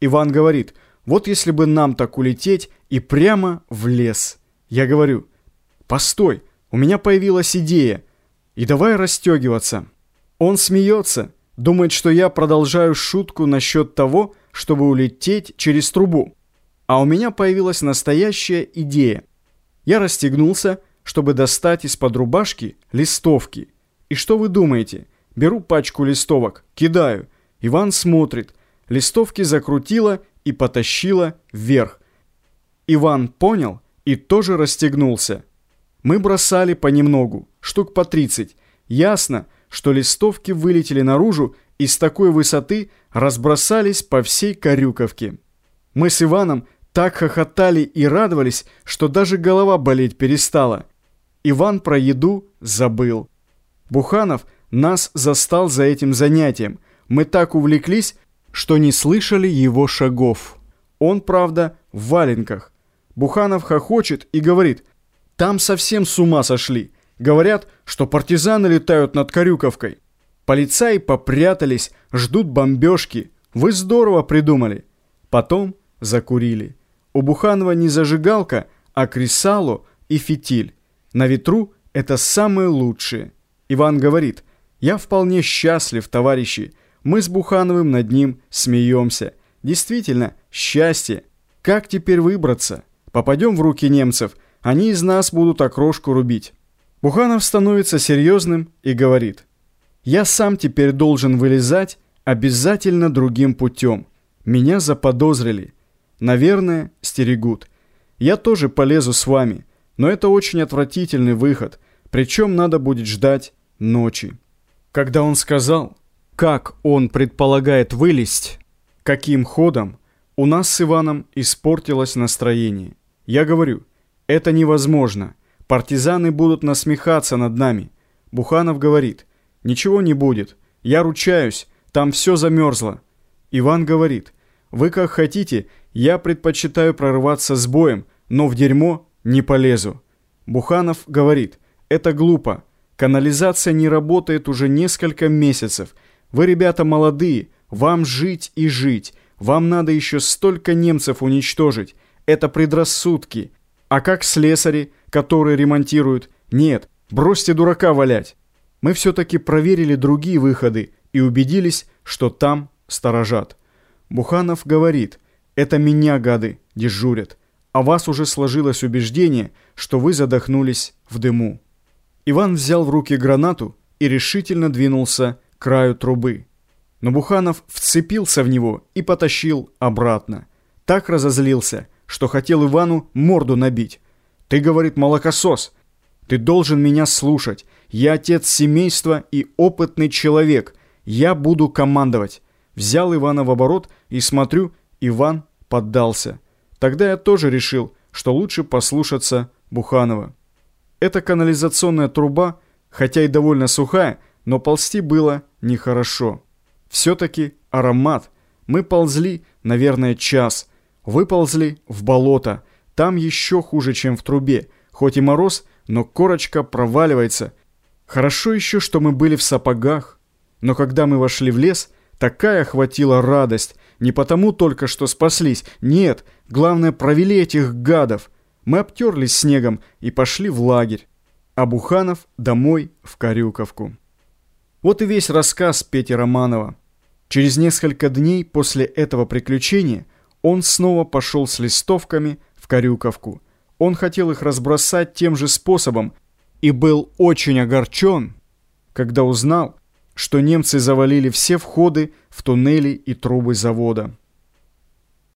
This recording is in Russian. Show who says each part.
Speaker 1: Иван говорит, вот если бы нам так улететь и прямо в лес. Я говорю, постой, у меня появилась идея, и давай расстегиваться. Он смеется, думает, что я продолжаю шутку насчет того, чтобы улететь через трубу. А у меня появилась настоящая идея. Я расстегнулся, чтобы достать из-под рубашки листовки. И что вы думаете? Беру пачку листовок, кидаю. Иван смотрит. Листовки закрутила и потащила вверх. Иван понял и тоже расстегнулся. Мы бросали понемногу, штук по 30. Ясно, что листовки вылетели наружу и с такой высоты разбросались по всей Корюковке. Мы с Иваном так хохотали и радовались, что даже голова болеть перестала. Иван про еду забыл. Буханов нас застал за этим занятием. Мы так увлеклись, что не слышали его шагов. Он, правда, в валенках. Буханов хохочет и говорит, «Там совсем с ума сошли. Говорят, что партизаны летают над Корюковкой. Полицаи попрятались, ждут бомбежки. Вы здорово придумали». Потом закурили. У Буханова не зажигалка, а кресало и фитиль. На ветру это самое лучшее. Иван говорит, «Я вполне счастлив, товарищи. Мы с Бухановым над ним смеемся. Действительно, счастье. Как теперь выбраться? Попадем в руки немцев, они из нас будут окрошку рубить». Буханов становится серьезным и говорит, «Я сам теперь должен вылезать обязательно другим путем. Меня заподозрили. Наверное, стерегут. Я тоже полезу с вами, но это очень отвратительный выход, причем надо будет ждать ночи». Когда он сказал, как он предполагает вылезть, каким ходом, у нас с Иваном испортилось настроение. Я говорю, это невозможно. Партизаны будут насмехаться над нами. Буханов говорит, ничего не будет. Я ручаюсь, там все замерзло. Иван говорит, вы как хотите, я предпочитаю прорываться с боем, но в дерьмо не полезу. Буханов говорит, это глупо. Канализация не работает уже несколько месяцев – вы, ребята, молодые, вам жить и жить. Вам надо еще столько немцев уничтожить. Это предрассудки. А как слесари, которые ремонтируют? Нет, бросьте дурака валять. Мы все-таки проверили другие выходы и убедились, что там сторожат. Буханов говорит, это меня, гады, дежурят. А вас уже сложилось убеждение, что вы задохнулись в дыму. Иван взял в руки гранату и решительно двинулся краю трубы. Но Буханов вцепился в него и потащил обратно. Так разозлился, что хотел Ивану морду набить. «Ты, — говорит, — молокосос. Ты должен меня слушать. Я отец семейства и опытный человек. Я буду командовать». Взял Ивана в оборот и смотрю, Иван поддался. Тогда я тоже решил, что лучше послушаться Буханова. Эта канализационная труба, хотя и довольно сухая, но ползти было нехорошо. Все-таки аромат. Мы ползли, наверное, час. Выползли в болото. Там еще хуже, чем в трубе. Хоть и мороз, но корочка проваливается. Хорошо еще, что мы были в сапогах. Но когда мы вошли в лес, такая охватила радость. Не потому только, что спаслись. Нет, главное, провели этих гадов. Мы обтерлись снегом и пошли в лагерь. А Буханов домой в Карюковку. Вот и весь рассказ Пети Романова. Через несколько дней после этого приключения он снова пошел с листовками в Карюковку. Он хотел их разбросать тем же способом и был очень огорчен, когда узнал, что немцы завалили все входы в туннели и трубы завода.